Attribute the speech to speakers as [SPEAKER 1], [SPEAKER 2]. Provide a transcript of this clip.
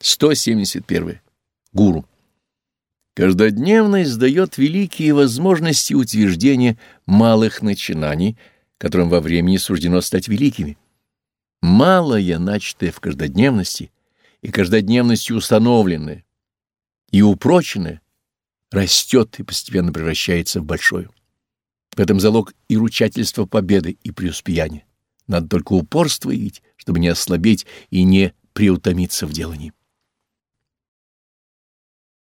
[SPEAKER 1] 171. Гуру. Каждодневность дает великие возможности утверждения малых начинаний, которым во времени суждено стать великими. Малое, начатое в каждодневности, и каждодневностью установленное и упроченное, растет и постепенно превращается в большое. В этом залог и ручательство победы, и преуспеяния. Надо только упорствовать, чтобы не ослабеть и не приутомиться в делании.